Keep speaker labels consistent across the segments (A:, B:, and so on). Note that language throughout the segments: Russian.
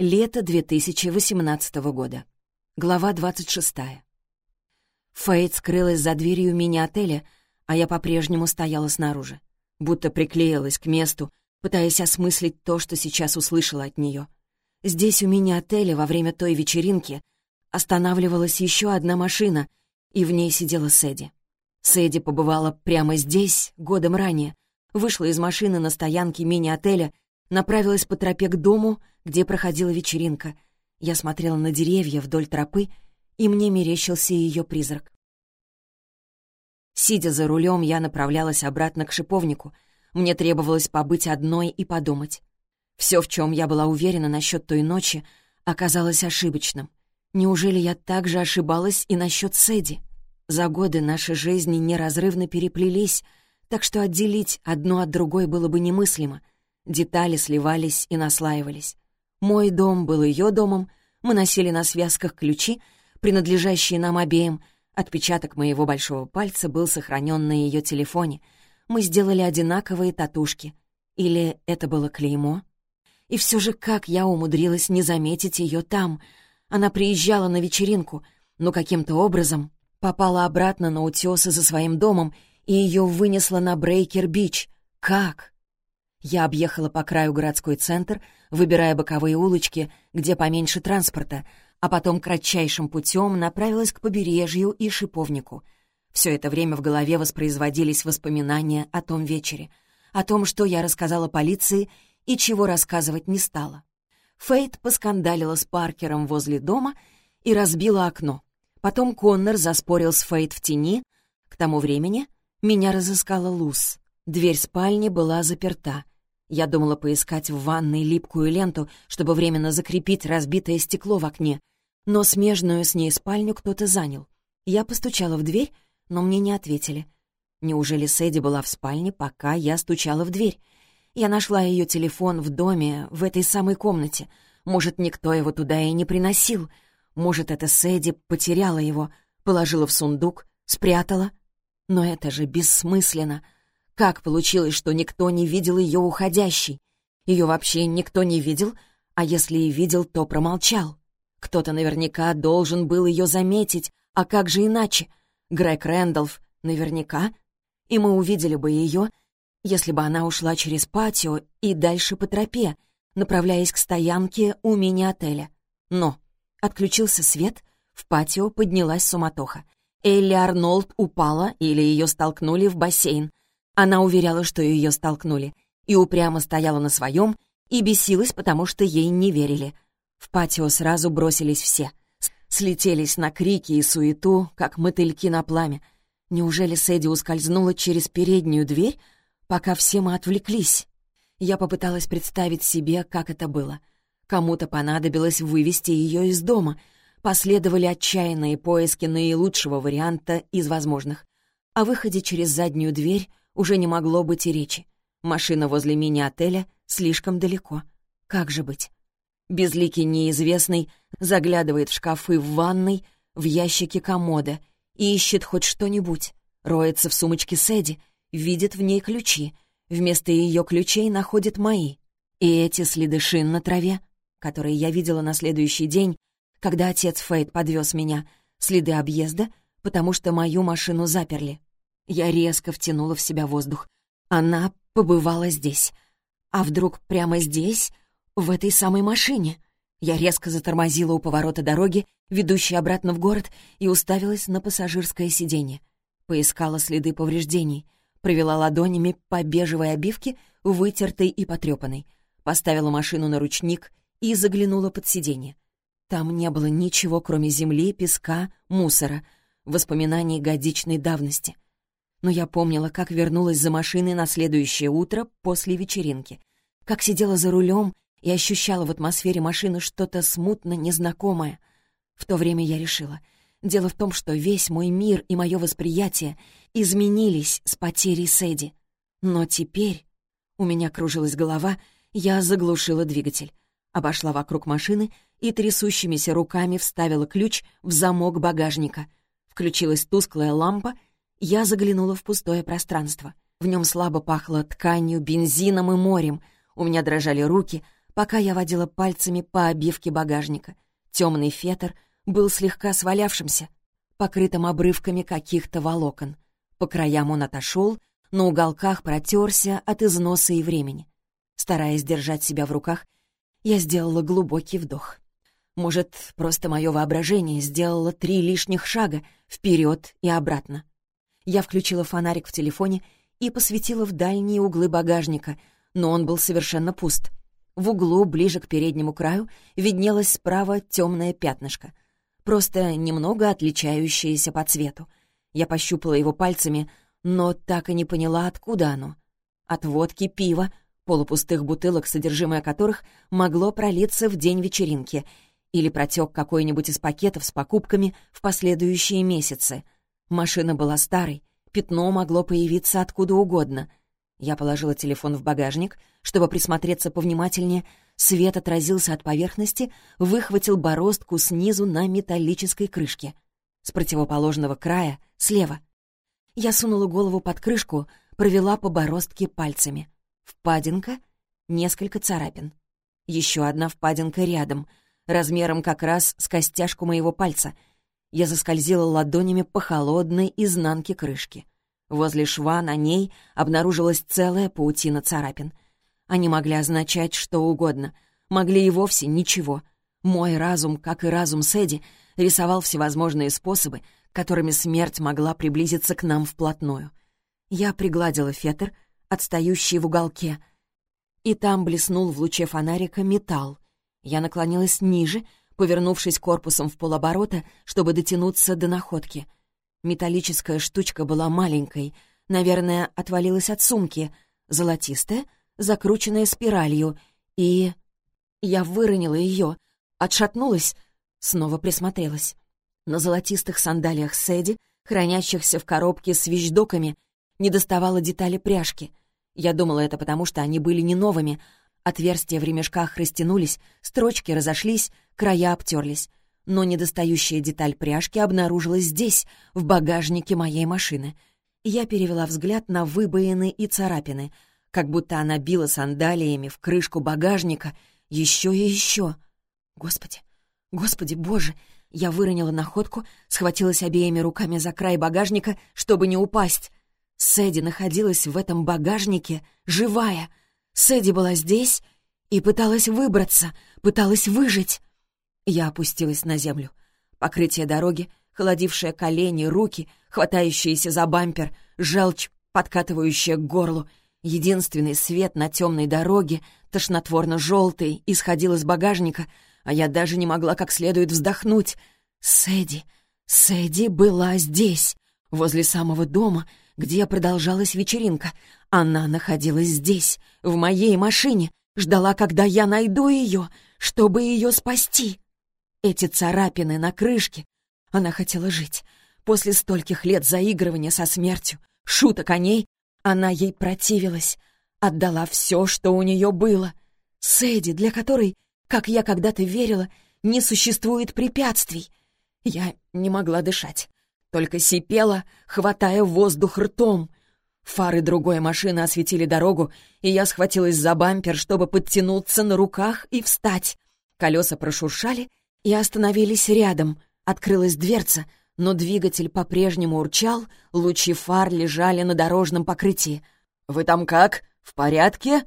A: Лето 2018 года. Глава 26. Фейт скрылась за дверью мини-отеля, а я по-прежнему стояла снаружи, будто приклеилась к месту, пытаясь осмыслить то, что сейчас услышала от нее. Здесь у мини-отеля во время той вечеринки останавливалась еще одна машина, и в ней сидела Сэдди. Сэдди побывала прямо здесь, годом ранее, вышла из машины на стоянке мини-отеля, направилась по тропе к дому, где проходила вечеринка. Я смотрела на деревья вдоль тропы, и мне мерещился ее призрак. Сидя за рулем, я направлялась обратно к шиповнику. Мне требовалось побыть одной и подумать. Все, в чем я была уверена насчет той ночи, оказалось ошибочным. Неужели я также ошибалась и насчет Сэдди? За годы наши жизни неразрывно переплелись, так что отделить одно от другой было бы немыслимо. Детали сливались и наслаивались. Мой дом был ее домом, мы носили на связках ключи, принадлежащие нам обеим. Отпечаток моего большого пальца был сохранен на ее телефоне. Мы сделали одинаковые татушки. Или это было клеймо? И все же как я умудрилась не заметить ее там? Она приезжала на вечеринку, но каким-то образом попала обратно на утесы за своим домом, и ее вынесло на Брейкер-Бич. Как? Я объехала по краю городской центр, выбирая боковые улочки, где поменьше транспорта, а потом кратчайшим путем направилась к побережью и шиповнику. Все это время в голове воспроизводились воспоминания о том вечере, о том, что я рассказала полиции и чего рассказывать не стала. Фейт поскандалила с Паркером возле дома и разбила окно. Потом Коннор заспорил с Фейт в тени. К тому времени меня разыскала Луз. Дверь спальни была заперта. Я думала поискать в ванной липкую ленту, чтобы временно закрепить разбитое стекло в окне, но смежную с ней спальню кто-то занял. Я постучала в дверь, но мне не ответили. Неужели Сэдди была в спальне, пока я стучала в дверь? Я нашла ее телефон в доме, в этой самой комнате. Может, никто его туда и не приносил. Может, это Сэдди потеряла его, положила в сундук, спрятала. Но это же бессмысленно. Как получилось, что никто не видел ее уходящей? Ее вообще никто не видел, а если и видел, то промолчал. Кто-то наверняка должен был ее заметить, а как же иначе? Грег Рэндалф наверняка. И мы увидели бы ее, если бы она ушла через патио и дальше по тропе, направляясь к стоянке у мини-отеля. Но отключился свет, в патио поднялась суматоха. Элли Арнольд упала или ее столкнули в бассейн. Она уверяла, что ее столкнули, и упрямо стояла на своем и бесилась, потому что ей не верили. В патио сразу бросились все. Слетелись на крики и суету, как мотыльки на пламя. Неужели Сэдди ускользнула через переднюю дверь, пока все мы отвлеклись? Я попыталась представить себе, как это было. Кому-то понадобилось вывести ее из дома. Последовали отчаянные поиски наилучшего варианта из возможных. О выходе через заднюю дверь уже не могло быть и речи. Машина возле мини-отеля слишком далеко. Как же быть? Безликий неизвестный заглядывает в шкафы в ванной, в ящике комода и ищет хоть что-нибудь. Роется в сумочке Сэдди, видит в ней ключи. Вместо ее ключей находит мои. И эти следы шин на траве, которые я видела на следующий день, когда отец Фейт подвез меня, следы объезда, потому что мою машину заперли. Я резко втянула в себя воздух. Она побывала здесь. А вдруг прямо здесь в этой самой машине. Я резко затормозила у поворота дороги, ведущей обратно в город, и уставилась на пассажирское сиденье. Поискала следы повреждений, провела ладонями по бежевой обивке, вытертой и потрепанной, поставила машину на ручник и заглянула под сиденье. Там не было ничего, кроме земли, песка, мусора, воспоминаний годичной давности. Но я помнила, как вернулась за машиной на следующее утро после вечеринки, как сидела за рулем и ощущала в атмосфере машины что-то смутно незнакомое. В то время я решила. Дело в том, что весь мой мир и мое восприятие изменились с потерей Сэдди. Но теперь у меня кружилась голова, я заглушила двигатель, обошла вокруг машины и трясущимися руками вставила ключ в замок багажника. Включилась тусклая лампа, я заглянула в пустое пространство. В нем слабо пахло тканью, бензином и морем. У меня дрожали руки, пока я водила пальцами по обивке багажника. Темный фетр был слегка свалявшимся, покрытым обрывками каких-то волокон. По краям он отошел, на уголках протерся от износа и времени. Стараясь держать себя в руках, я сделала глубокий вдох. Может, просто мое воображение сделало три лишних шага вперед и обратно. Я включила фонарик в телефоне и посветила в дальние углы багажника, но он был совершенно пуст. В углу, ближе к переднему краю, виднелось справа темное пятнышко, просто немного отличающееся по цвету. Я пощупала его пальцами, но так и не поняла, откуда оно. От водки, пива, полупустых бутылок, содержимое которых могло пролиться в день вечеринки — или протек какой-нибудь из пакетов с покупками в последующие месяцы. Машина была старой, пятно могло появиться откуда угодно. Я положила телефон в багажник, чтобы присмотреться повнимательнее. Свет отразился от поверхности, выхватил бороздку снизу на металлической крышке. С противоположного края, слева. Я сунула голову под крышку, провела по бороздке пальцами. Впадинка, несколько царапин. Еще одна впадинка рядом — размером как раз с костяшку моего пальца. Я заскользила ладонями по холодной изнанке крышки. Возле шва на ней обнаружилась целая паутина царапин. Они могли означать что угодно, могли и вовсе ничего. Мой разум, как и разум Сэдди, рисовал всевозможные способы, которыми смерть могла приблизиться к нам вплотную. Я пригладила фетр, отстающий в уголке, и там блеснул в луче фонарика металл. Я наклонилась ниже, повернувшись корпусом в полоборота, чтобы дотянуться до находки. Металлическая штучка была маленькой, наверное, отвалилась от сумки, золотистая, закрученная спиралью, и... Я выронила ее, отшатнулась, снова присмотрелась. На золотистых сандалиях Сэдди, хранящихся в коробке с вещдоками, не доставало детали пряжки. Я думала это потому, что они были не новыми, Отверстия в ремешках растянулись, строчки разошлись, края обтерлись. Но недостающая деталь пряжки обнаружилась здесь, в багажнике моей машины. Я перевела взгляд на выбоины и царапины, как будто она била сандалиями в крышку багажника еще и еще. Господи, господи, боже! Я выронила находку, схватилась обеими руками за край багажника, чтобы не упасть. Сэдди находилась в этом багажнике, живая — Сэдди была здесь и пыталась выбраться, пыталась выжить. Я опустилась на землю. Покрытие дороги, холодившее колени, руки, хватающиеся за бампер, желчь, подкатывающая к горлу. Единственный свет на темной дороге, тошнотворно-желтый, исходил из багажника, а я даже не могла как следует вздохнуть. Сэдди, Сэдди была здесь, возле самого дома, где продолжалась вечеринка. Она находилась здесь, в моей машине, ждала, когда я найду ее, чтобы ее спасти. Эти царапины на крышке. Она хотела жить. После стольких лет заигрывания со смертью, шуток о ней, она ей противилась. Отдала все, что у нее было. Сэдди, для которой, как я когда-то верила, не существует препятствий. Я не могла дышать только сипела, хватая воздух ртом. Фары другой машины осветили дорогу, и я схватилась за бампер, чтобы подтянуться на руках и встать. Колеса прошуршали и остановились рядом. Открылась дверца, но двигатель по-прежнему урчал, лучи фар лежали на дорожном покрытии. «Вы там как? В порядке?»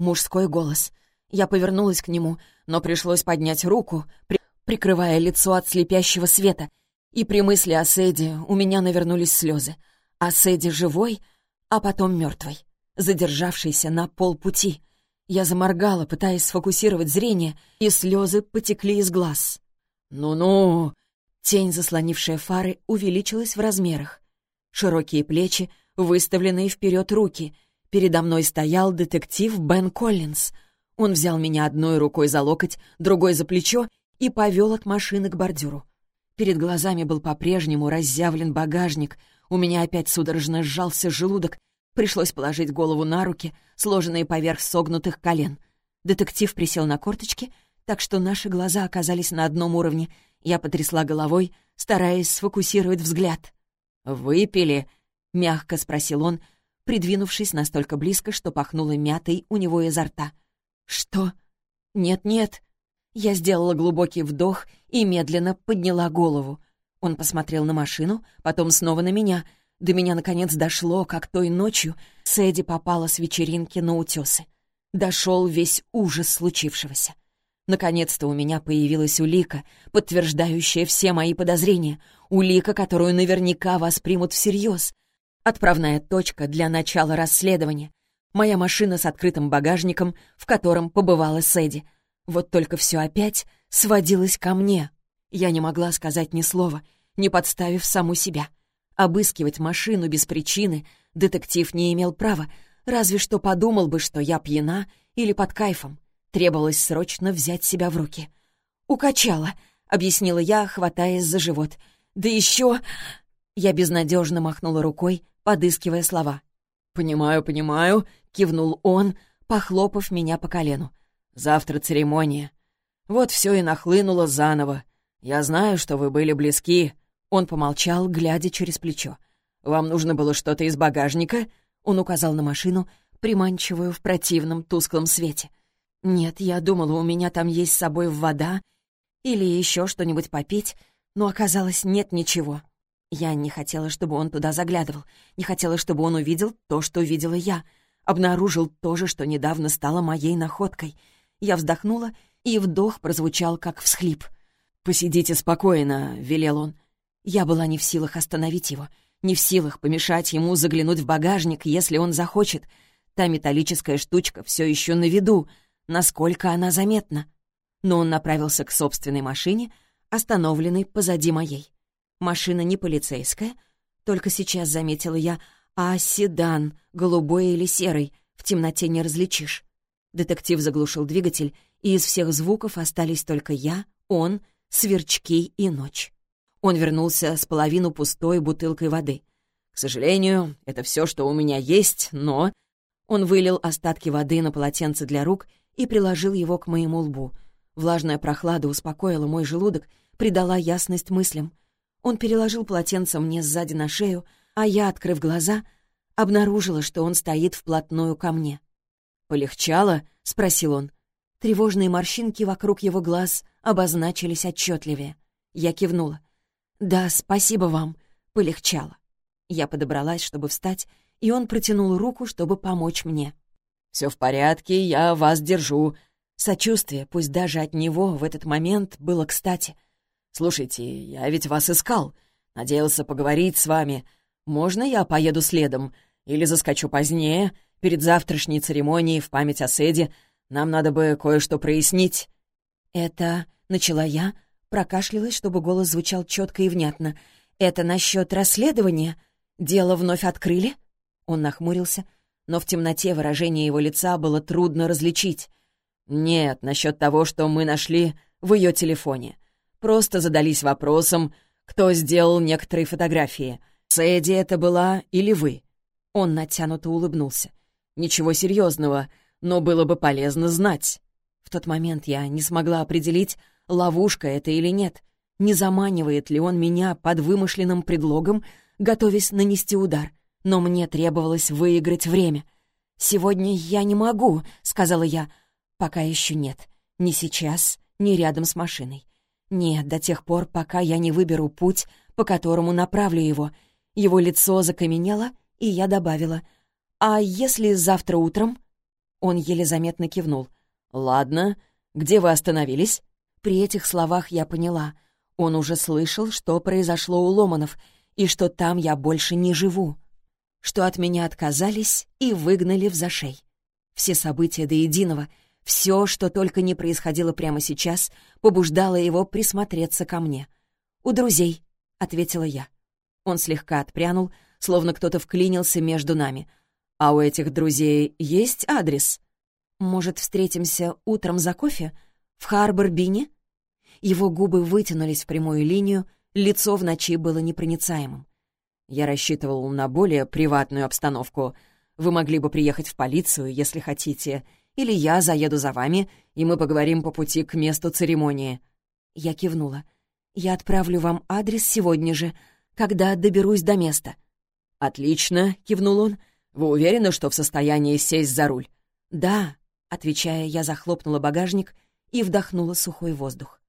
A: Мужской голос. Я повернулась к нему, но пришлось поднять руку, при... прикрывая лицо от слепящего света — и при мысли о Сэдди у меня навернулись слезы. О Сэдди живой, а потом мертвой, задержавшейся на полпути. Я заморгала, пытаясь сфокусировать зрение, и слезы потекли из глаз. «Ну-ну!» Тень, заслонившая фары, увеличилась в размерах. Широкие плечи, выставленные вперед руки. Передо мной стоял детектив Бен Коллинз. Он взял меня одной рукой за локоть, другой за плечо и повел от машины к бордюру. Перед глазами был по-прежнему разъявлен багажник. У меня опять судорожно сжался желудок. Пришлось положить голову на руки, сложенные поверх согнутых колен. Детектив присел на корточки, так что наши глаза оказались на одном уровне. Я потрясла головой, стараясь сфокусировать взгляд. «Выпили?» — мягко спросил он, придвинувшись настолько близко, что пахнуло мятой у него изо рта. «Что? Нет-нет». Я сделала глубокий вдох и медленно подняла голову. Он посмотрел на машину, потом снова на меня. До меня, наконец, дошло, как той ночью Сэдди попала с вечеринки на утесы. Дошел весь ужас случившегося. Наконец-то у меня появилась улика, подтверждающая все мои подозрения. Улика, которую наверняка воспримут всерьез. Отправная точка для начала расследования. Моя машина с открытым багажником, в котором побывала Сэдди. Вот только все опять сводилось ко мне. Я не могла сказать ни слова, не подставив саму себя. Обыскивать машину без причины детектив не имел права, разве что подумал бы, что я пьяна или под кайфом. Требовалось срочно взять себя в руки. «Укачала», — объяснила я, хватаясь за живот. «Да еще...» Я безнадежно махнула рукой, подыскивая слова. «Понимаю, понимаю», — кивнул он, похлопав меня по колену. «Завтра церемония. Вот все и нахлынуло заново. Я знаю, что вы были близки». Он помолчал, глядя через плечо. «Вам нужно было что-то из багажника?» Он указал на машину, приманчивую в противном тусклом свете. «Нет, я думала, у меня там есть с собой вода или еще что-нибудь попить, но оказалось, нет ничего. Я не хотела, чтобы он туда заглядывал, не хотела, чтобы он увидел то, что видела я, обнаружил то же, что недавно стало моей находкой. Я вздохнула, и вдох прозвучал, как всхлип. «Посидите спокойно», — велел он. Я была не в силах остановить его, не в силах помешать ему заглянуть в багажник, если он захочет. Та металлическая штучка все еще на виду. Насколько она заметна? Но он направился к собственной машине, остановленной позади моей. Машина не полицейская, только сейчас заметила я, а седан, голубой или серый, в темноте не различишь. Детектив заглушил двигатель, и из всех звуков остались только я, он, сверчки и ночь. Он вернулся с половину пустой бутылкой воды. «К сожалению, это все, что у меня есть, но...» Он вылил остатки воды на полотенце для рук и приложил его к моему лбу. Влажная прохлада успокоила мой желудок, придала ясность мыслям. Он переложил полотенце мне сзади на шею, а я, открыв глаза, обнаружила, что он стоит вплотную ко мне. «Полегчало?» — спросил он. Тревожные морщинки вокруг его глаз обозначились отчетливее. Я кивнула. «Да, спасибо вам. Полегчало». Я подобралась, чтобы встать, и он протянул руку, чтобы помочь мне. «Все в порядке, я вас держу». Сочувствие, пусть даже от него, в этот момент было кстати. «Слушайте, я ведь вас искал. Надеялся поговорить с вами. Можно я поеду следом? Или заскочу позднее, перед завтрашней церемонией в память о Седе? Нам надо бы кое-что прояснить». «Это...» — начала я, прокашлялась, чтобы голос звучал четко и внятно. «Это насчет расследования? Дело вновь открыли?» Он нахмурился, но в темноте выражение его лица было трудно различить. «Нет, насчет того, что мы нашли в ее телефоне. Просто задались вопросом, кто сделал некоторые фотографии. Сэдди это была или вы?» Он натянуто улыбнулся. «Ничего серьезного, но было бы полезно знать». В тот момент я не смогла определить, ловушка это или нет. Не заманивает ли он меня под вымышленным предлогом, готовясь нанести удар. Но мне требовалось выиграть время. «Сегодня я не могу», — сказала я. «Пока еще нет. Ни сейчас, ни рядом с машиной. Нет, до тех пор, пока я не выберу путь, по которому направлю его. Его лицо закаменело, и я добавила. «А если завтра утром?» Он еле заметно кивнул. «Ладно. Где вы остановились?» При этих словах я поняла. Он уже слышал, что произошло у Ломанов, и что там я больше не живу. Что от меня отказались и выгнали в зашей. Все события до единого — все, что только не происходило прямо сейчас, побуждало его присмотреться ко мне. «У друзей», — ответила я. Он слегка отпрянул, словно кто-то вклинился между нами. «А у этих друзей есть адрес?» «Может, встретимся утром за кофе? В Харбор-Бине?» Его губы вытянулись в прямую линию, лицо в ночи было непроницаемым. Я рассчитывал на более приватную обстановку. Вы могли бы приехать в полицию, если хотите, или я заеду за вами, и мы поговорим по пути к месту церемонии». Я кивнула. «Я отправлю вам адрес сегодня же, когда доберусь до места». «Отлично», — кивнул он.
B: «Вы уверены, что в состоянии сесть за руль?»
A: «Да», — отвечая, я захлопнула багажник и вдохнула сухой воздух.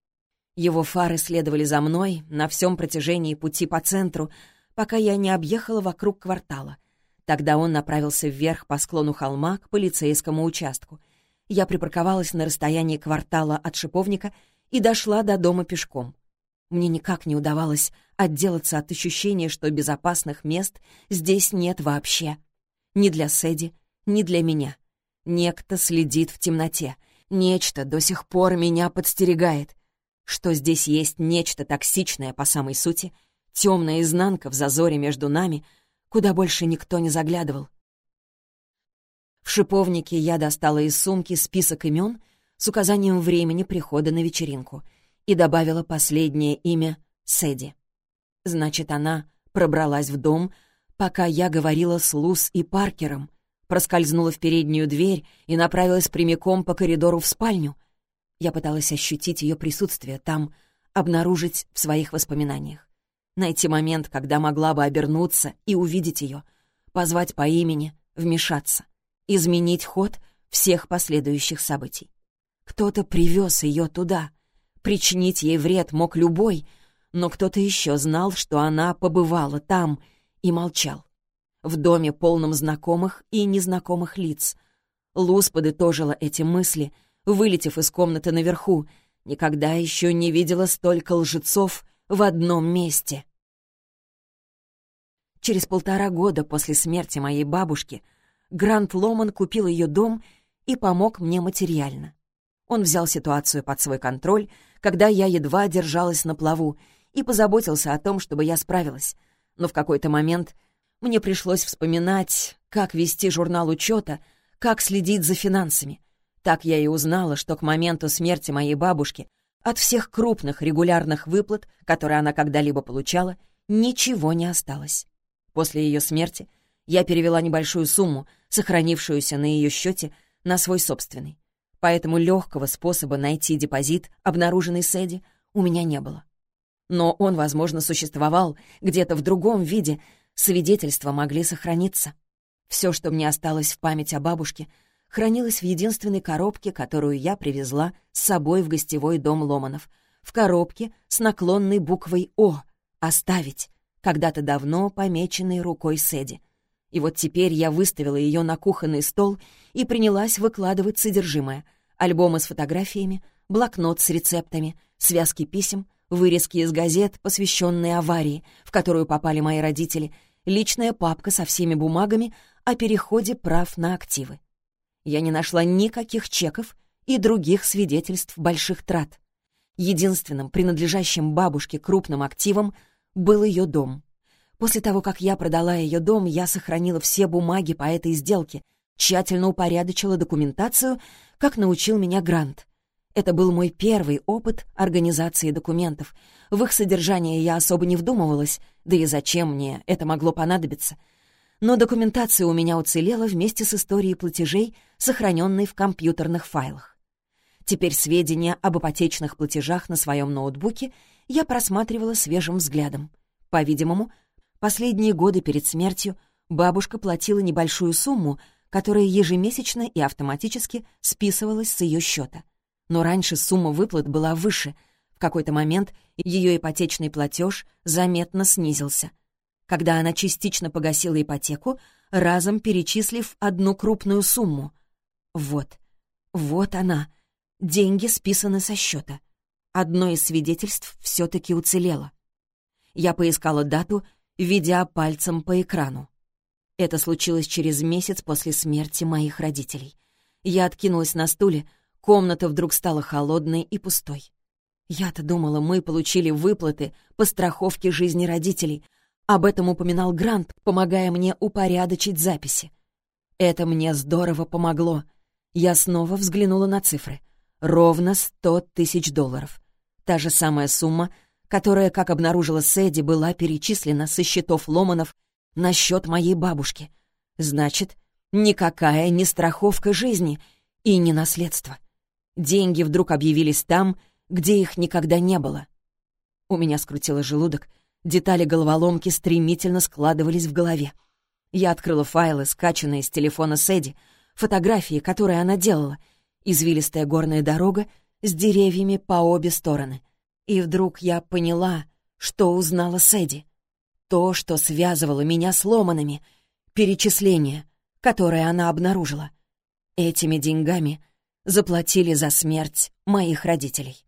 A: Его фары следовали за мной на всем протяжении пути по центру, пока я не объехала вокруг квартала. Тогда он направился вверх по склону холма к полицейскому участку. Я припарковалась на расстоянии квартала от шиповника и дошла до дома пешком. Мне никак не удавалось отделаться от ощущения, что безопасных мест здесь нет вообще. Ни для Сэдди, ни для меня. Некто следит в темноте. Нечто до сих пор меня подстерегает. Что здесь есть нечто токсичное по самой сути, темная изнанка в зазоре между нами, куда больше никто не заглядывал. В шиповнике я достала из сумки список имен с указанием времени прихода на вечеринку — и добавила последнее имя Сэдди. Значит, она пробралась в дом, пока я говорила с Луз и Паркером, проскользнула в переднюю дверь и направилась прямиком по коридору в спальню. Я пыталась ощутить ее присутствие там, обнаружить в своих воспоминаниях. Найти момент, когда могла бы обернуться и увидеть ее, позвать по имени, вмешаться, изменить ход всех последующих событий. Кто-то привез ее туда, Причинить ей вред мог любой, но кто-то еще знал, что она побывала там и молчал. В доме, полном знакомых и незнакомых лиц. Луз подытожила эти мысли, вылетев из комнаты наверху. Никогда еще не видела столько лжецов в одном месте. Через полтора года после смерти моей бабушки Грант Ломан купил ее дом и помог мне материально. Он взял ситуацию под свой контроль, когда я едва держалась на плаву, и позаботился о том, чтобы я справилась. Но в какой-то момент мне пришлось вспоминать, как вести журнал учета, как следить за финансами. Так я и узнала, что к моменту смерти моей бабушки от всех крупных регулярных выплат, которые она когда-либо получала, ничего не осталось. После ее смерти я перевела небольшую сумму, сохранившуюся на ее счете, на свой собственный поэтому легкого способа найти депозит, обнаруженный Сэдди, у меня не было. Но он, возможно, существовал где-то в другом виде, свидетельства могли сохраниться. Все, что мне осталось в память о бабушке, хранилось в единственной коробке, которую я привезла с собой в гостевой дом Ломанов. В коробке с наклонной буквой «О» — «Оставить», когда-то давно помеченной рукой Сэдди. И вот теперь я выставила ее на кухонный стол и принялась выкладывать содержимое — альбомы с фотографиями, блокнот с рецептами, связки писем, вырезки из газет, посвященные аварии, в которую попали мои родители, личная папка со всеми бумагами о переходе прав на активы. Я не нашла никаких чеков и других свидетельств больших трат. Единственным принадлежащим бабушке крупным активом был ее дом. После того, как я продала ее дом, я сохранила все бумаги по этой сделке, тщательно упорядочила документацию, как научил меня Грант. Это был мой первый опыт организации документов. В их содержание я особо не вдумывалась, да и зачем мне это могло понадобиться. Но документация у меня уцелела вместе с историей платежей, сохраненной в компьютерных файлах. Теперь сведения об ипотечных платежах на своем ноутбуке я просматривала свежим взглядом. По-видимому, последние годы перед смертью бабушка платила небольшую сумму, которая ежемесячно и автоматически списывалась с ее счета. Но раньше сумма выплат была выше. В какой-то момент ее ипотечный платеж заметно снизился. Когда она частично погасила ипотеку, разом перечислив одну крупную сумму. Вот, вот она. Деньги списаны со счета. Одно из свидетельств все-таки уцелело. Я поискала дату, ведя пальцем по экрану. Это случилось через месяц после смерти моих родителей. Я откинулась на стуле, комната вдруг стала холодной и пустой. Я-то думала, мы получили выплаты по страховке жизни родителей. Об этом упоминал Грант, помогая мне упорядочить записи. Это мне здорово помогло. Я снова взглянула на цифры. Ровно сто тысяч долларов. Та же самая сумма, которая, как обнаружила Сэдди, была перечислена со счетов Ломанов на счет моей бабушки. Значит, никакая не страховка жизни и не наследство. Деньги вдруг объявились там, где их никогда не было. У меня скрутило желудок, детали головоломки стремительно складывались в голове. Я открыла файлы, скачанные с телефона Сэдди, фотографии, которые она делала, извилистая горная дорога с деревьями по обе стороны. И вдруг я поняла, что узнала Сэдди. То, что связывало меня с ломанами, перечисление, которое она обнаружила. Этими деньгами заплатили за смерть моих родителей.